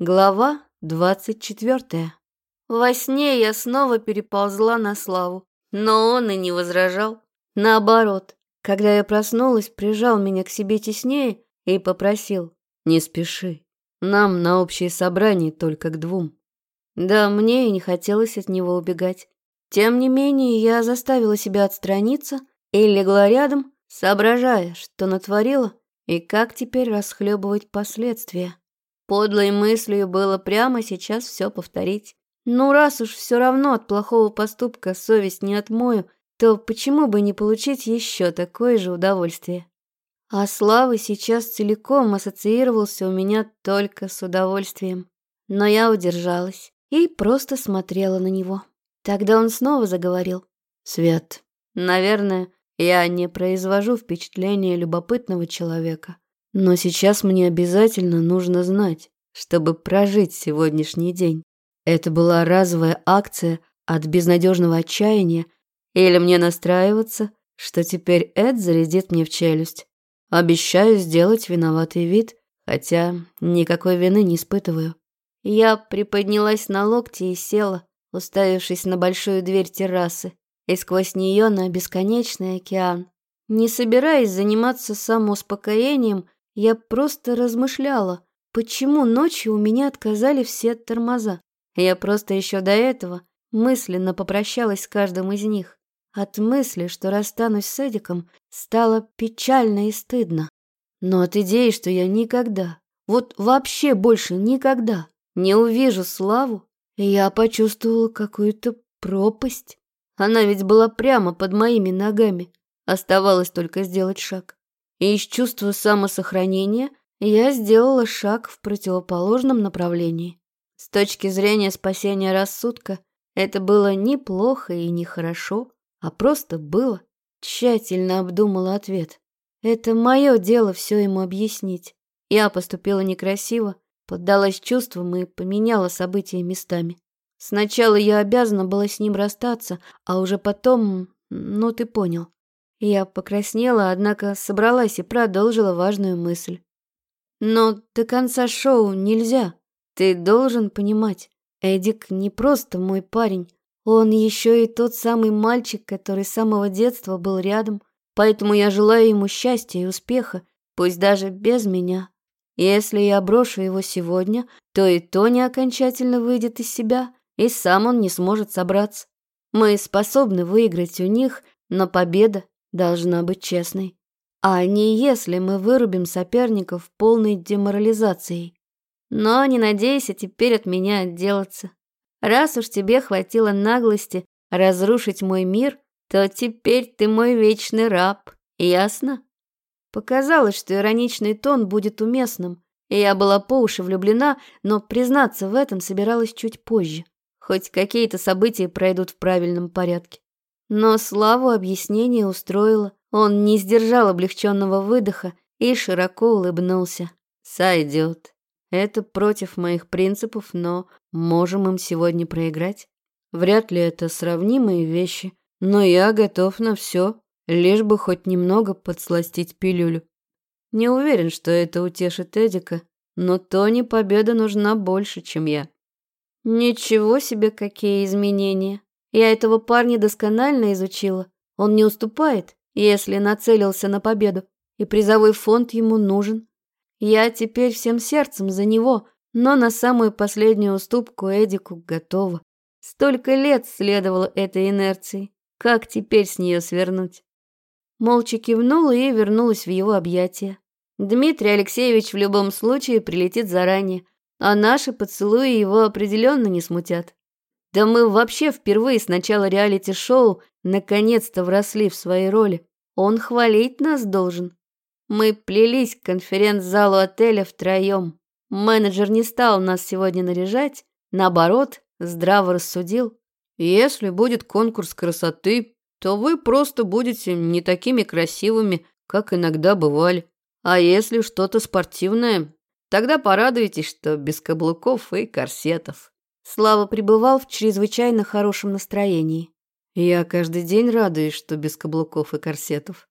Глава двадцать четвертая. Во сне я снова переползла на Славу, но он и не возражал. Наоборот, когда я проснулась, прижал меня к себе теснее и попросил «Не спеши, нам на общее собрание только к двум». Да, мне и не хотелось от него убегать. Тем не менее, я заставила себя отстраниться и легла рядом, соображая, что натворила и как теперь расхлебывать последствия. Подлой мыслью было прямо сейчас все повторить. Ну, раз уж все равно от плохого поступка совесть не отмою, то почему бы не получить еще такое же удовольствие? А Славы сейчас целиком ассоциировался у меня только с удовольствием. Но я удержалась и просто смотрела на него. Тогда он снова заговорил. «Свет, наверное, я не произвожу впечатление любопытного человека. Но сейчас мне обязательно нужно знать, чтобы прожить сегодняшний день. Это была разовая акция от безнадежного отчаяния, или мне настраиваться, что теперь Эд зарядит мне в челюсть. Обещаю сделать виноватый вид, хотя никакой вины не испытываю. Я приподнялась на локти и села, уставившись на большую дверь террасы, и сквозь нее на бесконечный океан. Не собираясь заниматься самоуспокоением, я просто размышляла, почему ночью у меня отказали все тормоза. Я просто еще до этого мысленно попрощалась с каждым из них. От мысли, что расстанусь с Эдиком, стало печально и стыдно. Но от идеи, что я никогда, вот вообще больше никогда не увижу Славу, я почувствовала какую-то пропасть. Она ведь была прямо под моими ногами. Оставалось только сделать шаг и из чувства самосохранения я сделала шаг в противоположном направлении. С точки зрения спасения рассудка это было не плохо и не хорошо, а просто было. Тщательно обдумала ответ. Это мое дело все ему объяснить. Я поступила некрасиво, поддалась чувствам и поменяла события местами. Сначала я обязана была с ним расстаться, а уже потом... Ну, ты понял. Я покраснела, однако собралась и продолжила важную мысль. «Но до конца шоу нельзя. Ты должен понимать, Эдик не просто мой парень. Он еще и тот самый мальчик, который с самого детства был рядом. Поэтому я желаю ему счастья и успеха, пусть даже без меня. Если я брошу его сегодня, то и Тони окончательно выйдет из себя, и сам он не сможет собраться. Мы способны выиграть у них, но победа должна быть честной, а не если мы вырубим соперников полной деморализацией. Но не надейся теперь от меня отделаться. Раз уж тебе хватило наглости разрушить мой мир, то теперь ты мой вечный раб, ясно? Показалось, что ироничный тон будет уместным, и я была по уши влюблена, но признаться в этом собиралась чуть позже. Хоть какие-то события пройдут в правильном порядке. Но Славу объяснение устроило. Он не сдержал облегченного выдоха и широко улыбнулся. «Сойдет. Это против моих принципов, но можем им сегодня проиграть. Вряд ли это сравнимые вещи, но я готов на все, лишь бы хоть немного подсластить пилюлю. Не уверен, что это утешит Эдика, но Тони победа нужна больше, чем я». «Ничего себе, какие изменения!» Я этого парня досконально изучила. Он не уступает, если нацелился на победу, и призовой фонд ему нужен. Я теперь всем сердцем за него, но на самую последнюю уступку Эдику готова. Столько лет следовало этой инерции. Как теперь с нее свернуть? Молча кивнула и вернулась в его объятия. Дмитрий Алексеевич в любом случае прилетит заранее, а наши поцелуи его определенно не смутят. Да мы вообще впервые с начала реалити-шоу наконец-то вросли в свои роли. Он хвалить нас должен. Мы плелись к конференц-залу отеля втроем. Менеджер не стал нас сегодня наряжать, наоборот, здраво рассудил. Если будет конкурс красоты, то вы просто будете не такими красивыми, как иногда бывали. А если что-то спортивное, тогда порадуйтесь, что без каблуков и корсетов. Слава пребывал в чрезвычайно хорошем настроении. «Я каждый день радуюсь, что без каблуков и корсетов».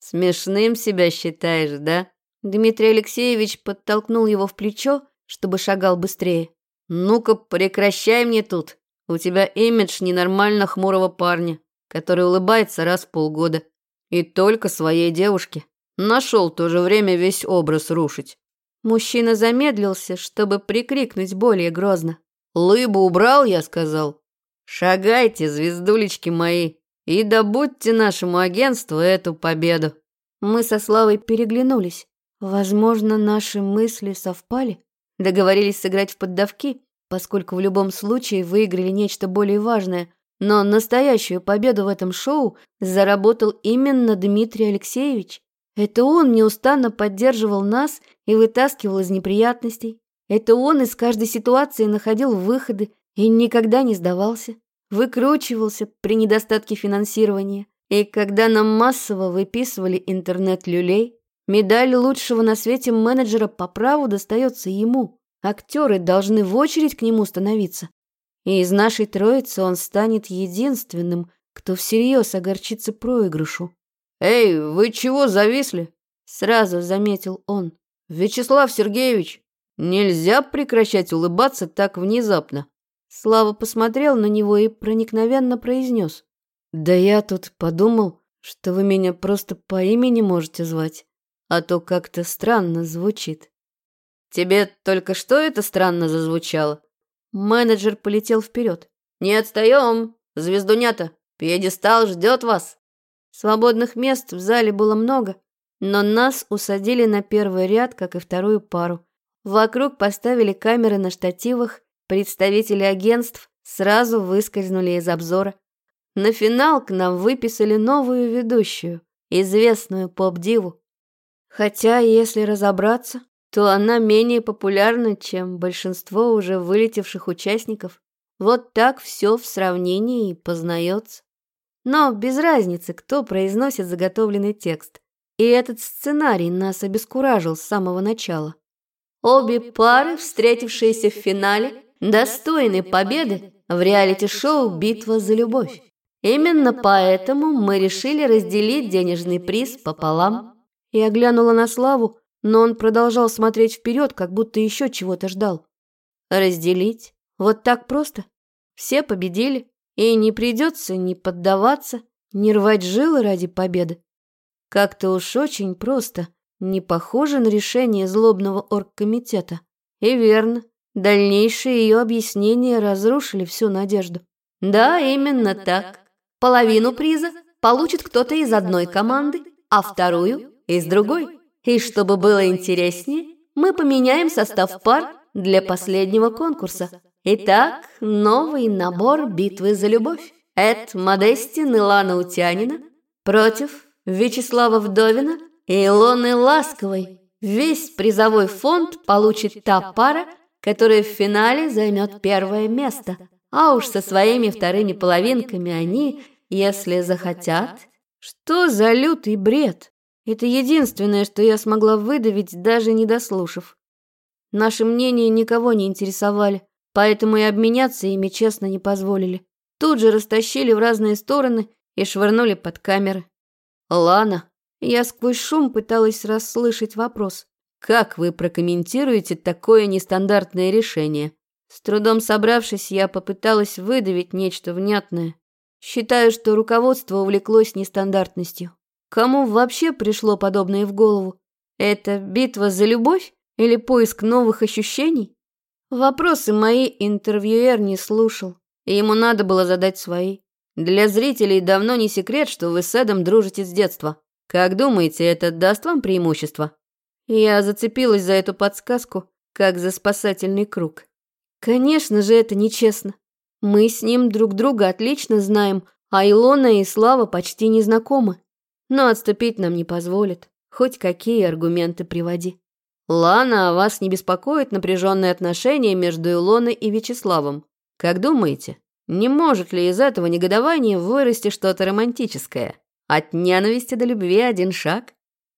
«Смешным себя считаешь, да?» Дмитрий Алексеевич подтолкнул его в плечо, чтобы шагал быстрее. «Ну-ка, прекращай мне тут. У тебя имидж ненормально хмурого парня, который улыбается раз в полгода. И только своей девушке. Нашел в то же время весь образ рушить». Мужчина замедлился, чтобы прикрикнуть более грозно. Лыбу убрал, я сказал. Шагайте, звездулечки мои, и добудьте нашему агентству эту победу. Мы со Славой переглянулись. Возможно, наши мысли совпали. Договорились сыграть в поддавки, поскольку в любом случае выиграли нечто более важное. Но настоящую победу в этом шоу заработал именно Дмитрий Алексеевич. Это он неустанно поддерживал нас и вытаскивал из неприятностей. Это он из каждой ситуации находил выходы и никогда не сдавался, выкручивался при недостатке финансирования. И когда нам массово выписывали интернет-люлей, медаль лучшего на свете менеджера по праву достается ему. Актеры должны в очередь к нему становиться. И из нашей троицы он станет единственным, кто всерьез огорчится проигрышу. «Эй, вы чего зависли?» — сразу заметил он. «Вячеслав Сергеевич, Нельзя прекращать улыбаться так внезапно. Слава посмотрел на него и проникновенно произнес. Да я тут подумал, что вы меня просто по имени можете звать, а то как-то странно звучит. Тебе только что это странно зазвучало? Менеджер полетел вперед. Не отстаем, звездунята, пьедестал ждет вас. Свободных мест в зале было много, но нас усадили на первый ряд, как и вторую пару. Вокруг поставили камеры на штативах, представители агентств сразу выскользнули из обзора. На финал к нам выписали новую ведущую, известную поп-диву. Хотя, если разобраться, то она менее популярна, чем большинство уже вылетевших участников. Вот так все в сравнении и познается. Но без разницы, кто произносит заготовленный текст. И этот сценарий нас обескуражил с самого начала. Обе пары, встретившиеся в финале, достойны победы в реалити-шоу «Битва за любовь». Именно поэтому мы решили разделить денежный приз пополам. Я глянула на Славу, но он продолжал смотреть вперед, как будто еще чего-то ждал. Разделить? Вот так просто? Все победили, и не придется ни поддаваться, ни рвать жилы ради победы. Как-то уж очень просто – не похоже на решение злобного оргкомитета. И верно, дальнейшие ее объяснения разрушили всю надежду. Да, именно так. Половину приза получит кто-то из одной команды, а вторую – из другой. И чтобы было интереснее, мы поменяем состав пар для последнего конкурса. Итак, новый набор «Битвы за любовь». Эд Модестин и Лана Утянина против Вячеслава Вдовина – Илоны Ласковый весь призовой фонд получит та пара, которая в финале займет первое место. А уж со своими вторыми половинками они, если захотят... Что за лютый бред? Это единственное, что я смогла выдавить, даже не дослушав. Наши мнения никого не интересовали, поэтому и обменяться ими честно не позволили. Тут же растащили в разные стороны и швырнули под камеры. Лана, я сквозь шум пыталась расслышать вопрос. «Как вы прокомментируете такое нестандартное решение?» С трудом собравшись, я попыталась выдавить нечто внятное. Считаю, что руководство увлеклось нестандартностью. Кому вообще пришло подобное в голову? Это битва за любовь или поиск новых ощущений? Вопросы мои интервьюер не слушал, и ему надо было задать свои. Для зрителей давно не секрет, что вы с Эдом дружите с детства. Как думаете, это даст вам преимущество? Я зацепилась за эту подсказку, как за спасательный круг. Конечно же, это нечестно. Мы с ним друг друга отлично знаем, а Илона и Слава почти не знакомы. Но отступить нам не позволит. Хоть какие аргументы приводи. Лана, а вас не беспокоит напряженное отношение между Илоной и Вячеславом? Как думаете, не может ли из этого негодования вырасти что-то романтическое? От ненависти до любви один шаг.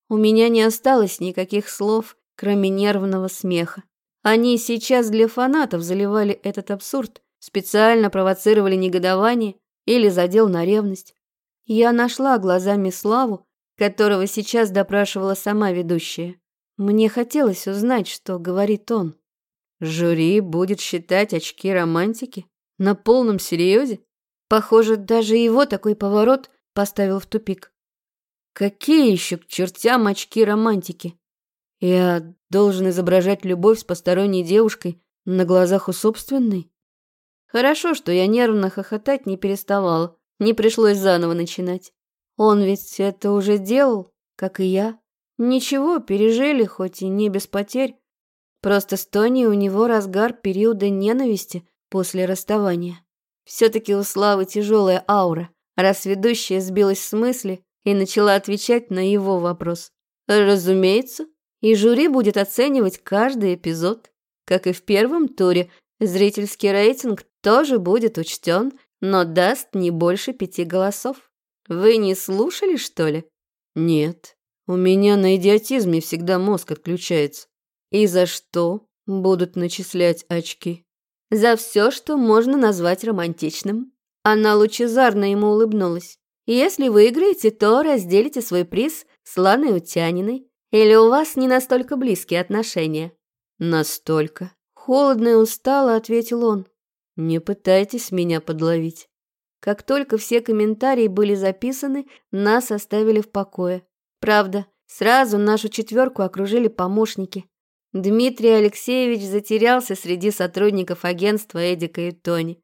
У меня не осталось никаких слов, кроме нервного смеха. Они сейчас для фанатов заливали этот абсурд, специально провоцировали негодование или задел на ревность. Я нашла глазами Славу, которого сейчас допрашивала сама ведущая. Мне хотелось узнать, что говорит он. Жюри будет считать очки романтики? На полном серьезе? Похоже, даже его такой поворот поставил в тупик. Какие еще к чертям очки романтики? Я должен изображать любовь с посторонней девушкой на глазах у собственной? Хорошо, что я нервно хохотать не переставал, не пришлось заново начинать. Он ведь это уже делал, как и я. Ничего, пережили, хоть и не без потерь. Просто с Тони у него разгар периода ненависти после расставания. Все-таки у Славы тяжелая аура — раз ведущая сбилась с мысли и начала отвечать на его вопрос. Разумеется, и жюри будет оценивать каждый эпизод. Как и в первом туре, зрительский рейтинг тоже будет учтен, но даст не больше пяти голосов. Вы не слушали, что ли? Нет. У меня на идиотизме всегда мозг отключается. И за что будут начислять очки? За все, что можно назвать романтичным. Она лучезарно ему улыбнулась. «Если выиграете, то разделите свой приз с Ланой Утяниной. Или у вас не настолько близкие отношения?» «Настолько». Холодно и устало ответил он. «Не пытайтесь меня подловить». Как только все комментарии были записаны, нас оставили в покое. Правда, сразу нашу четверку окружили помощники. Дмитрий Алексеевич затерялся среди сотрудников агентства Эдика и Тони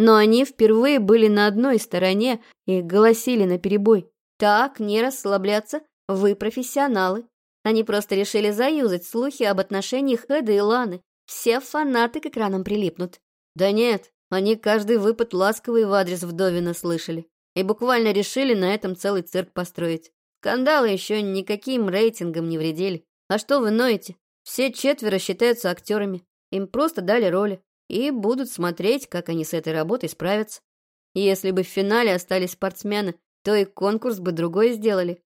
но они впервые были на одной стороне и голосили на перебой. «Так, не расслабляться, вы профессионалы». Они просто решили заюзать слухи об отношениях Эда и Ланы. Все фанаты к экранам прилипнут. Да нет, они каждый выпад ласковый в адрес вдовина слышали. И буквально решили на этом целый цирк построить. Скандалы еще никаким рейтингом не вредили. А что вы ноете? Все четверо считаются актерами. Им просто дали роли и будут смотреть, как они с этой работой справятся. Если бы в финале остались спортсмены, то и конкурс бы другой сделали.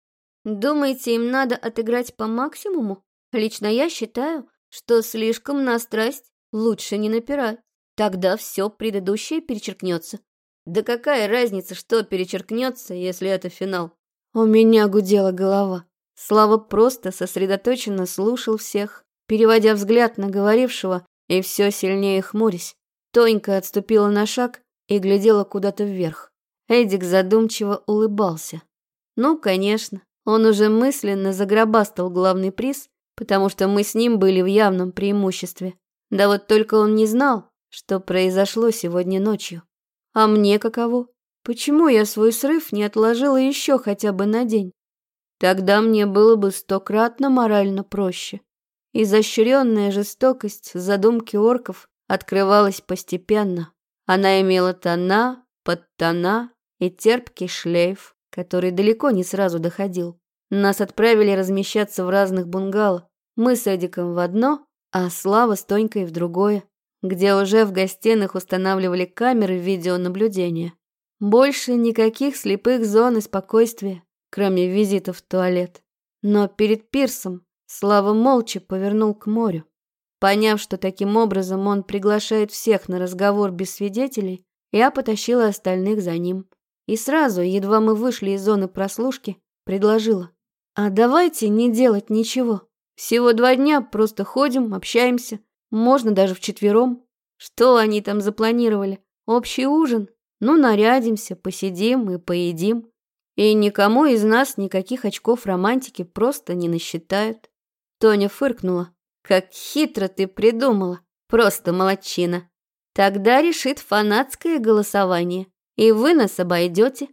Думаете, им надо отыграть по максимуму? Лично я считаю, что слишком на страсть лучше не напирать. Тогда все предыдущее перечеркнется. Да какая разница, что перечеркнется, если это финал? У меня гудела голова. Слава просто сосредоточенно слушал всех, переводя взгляд на говорившего и все сильнее хмурясь, тонько отступила на шаг и глядела куда-то вверх. Эдик задумчиво улыбался. Ну, конечно, он уже мысленно загробастал главный приз, потому что мы с ним были в явном преимуществе. Да вот только он не знал, что произошло сегодня ночью. А мне каково? Почему я свой срыв не отложила еще хотя бы на день? Тогда мне было бы стократно морально проще. Изощренная жестокость задумки орков открывалась постепенно. Она имела тона, подтона и терпкий шлейф, который далеко не сразу доходил. Нас отправили размещаться в разных бунгало. Мы с Эдиком в одно, а Слава с Тонькой в другое, где уже в гостиных устанавливали камеры видеонаблюдения. Больше никаких слепых зон и спокойствия, кроме визитов в туалет. Но перед пирсом Слава молча повернул к морю. Поняв, что таким образом он приглашает всех на разговор без свидетелей, я потащила остальных за ним. И сразу, едва мы вышли из зоны прослушки, предложила. «А давайте не делать ничего. Всего два дня просто ходим, общаемся. Можно даже вчетвером. Что они там запланировали? Общий ужин? Ну, нарядимся, посидим и поедим. И никому из нас никаких очков романтики просто не насчитают. Тоня фыркнула. «Как хитро ты придумала! Просто молодчина!» Тогда решит фанатское голосование, и вы нас обойдете.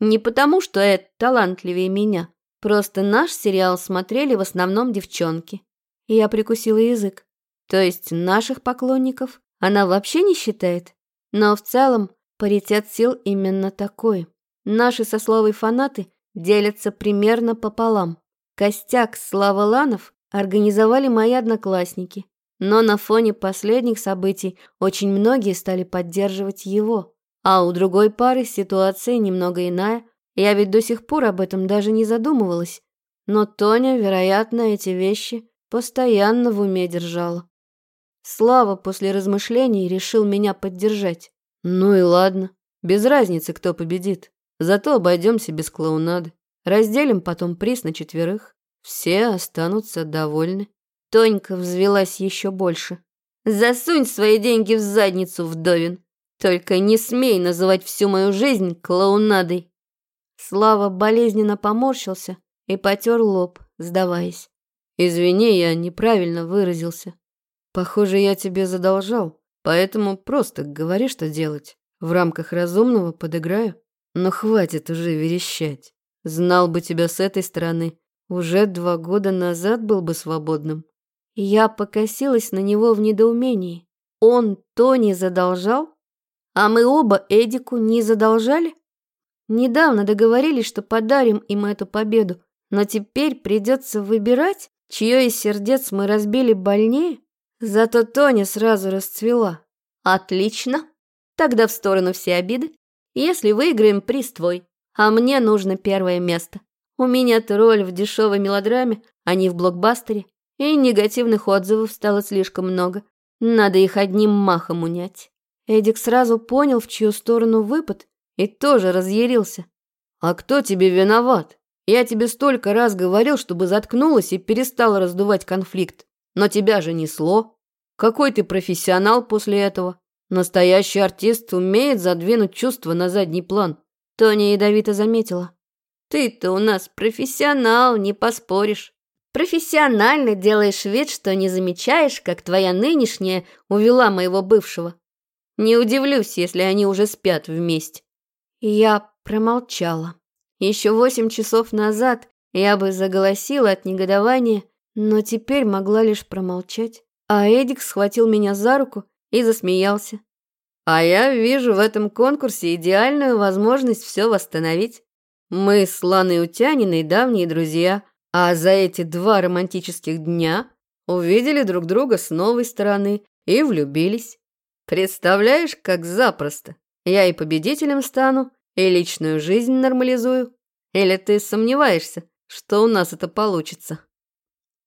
Не потому, что это талантливее меня, просто наш сериал смотрели в основном девчонки. Я прикусила язык. То есть наших поклонников она вообще не считает? Но в целом паритет сил именно такой. Наши сословые фанаты делятся примерно пополам. Костяк Слава Ланов организовали мои одноклассники. Но на фоне последних событий очень многие стали поддерживать его. А у другой пары ситуация немного иная. Я ведь до сих пор об этом даже не задумывалась. Но Тоня, вероятно, эти вещи постоянно в уме держала. Слава после размышлений решил меня поддержать. Ну и ладно, без разницы, кто победит. Зато обойдемся без клоунады. Разделим потом приз на четверых. Все останутся довольны. Тонька взвелась еще больше. Засунь свои деньги в задницу, вдовин. Только не смей называть всю мою жизнь клоунадой. Слава болезненно поморщился и потер лоб, сдаваясь. Извини, я неправильно выразился. Похоже, я тебе задолжал, поэтому просто говори, что делать. В рамках разумного подыграю. Но хватит уже верещать. Знал бы тебя с этой стороны, уже два года назад был бы свободным. Я покосилась на него в недоумении. Он Тони задолжал? А мы оба Эдику не задолжали? Недавно договорились, что подарим им эту победу, но теперь придется выбирать, чье из сердец мы разбили больнее. Зато Тони сразу расцвела. Отлично. Тогда в сторону все обиды. Если выиграем, приз твой. А мне нужно первое место. У меня роль в дешевой мелодраме, а не в блокбастере, и негативных отзывов стало слишком много. Надо их одним махом унять. Эдик сразу понял, в чью сторону выпад, и тоже разъярился. «А кто тебе виноват? Я тебе столько раз говорил, чтобы заткнулась и перестала раздувать конфликт. Но тебя же несло. Какой ты профессионал после этого? Настоящий артист умеет задвинуть чувства на задний план». Тоня ядовито заметила. Ты-то у нас профессионал, не поспоришь. Профессионально делаешь вид, что не замечаешь, как твоя нынешняя увела моего бывшего. Не удивлюсь, если они уже спят вместе. Я промолчала. Еще восемь часов назад я бы заголосила от негодования, но теперь могла лишь промолчать. А Эдик схватил меня за руку и засмеялся. А я вижу в этом конкурсе идеальную возможность все восстановить. Мы с Ланой Утяниной, давние друзья, а за эти два романтических дня увидели друг друга с новой стороны и влюбились. Представляешь, как запросто. Я и победителем стану, и личную жизнь нормализую. Или ты сомневаешься, что у нас это получится?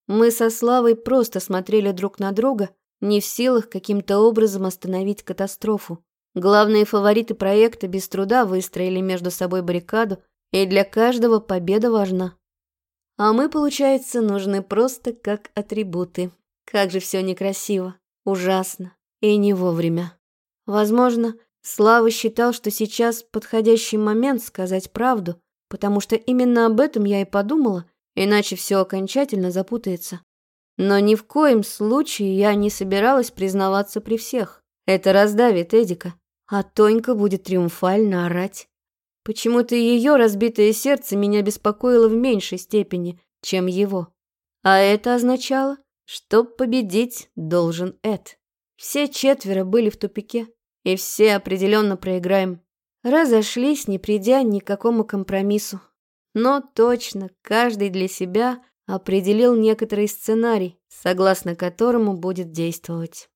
Мы со Славой просто смотрели друг на друга, не в силах каким-то образом остановить катастрофу. Главные фавориты проекта без труда выстроили между собой баррикаду и для каждого победа важна. А мы, получается, нужны просто как атрибуты. Как же все некрасиво, ужасно и не вовремя. Возможно, Слава считал, что сейчас подходящий момент сказать правду, потому что именно об этом я и подумала, иначе все окончательно запутается. Но ни в коем случае я не собиралась признаваться при всех. Это раздавит Эдика, а Тонька будет триумфально орать. Почему-то ее разбитое сердце меня беспокоило в меньшей степени, чем его. А это означало, что победить должен Эд. Все четверо были в тупике, и все определенно проиграем. Разошлись, не придя ни к какому компромиссу. Но точно каждый для себя определил некоторый сценарий, согласно которому будет действовать.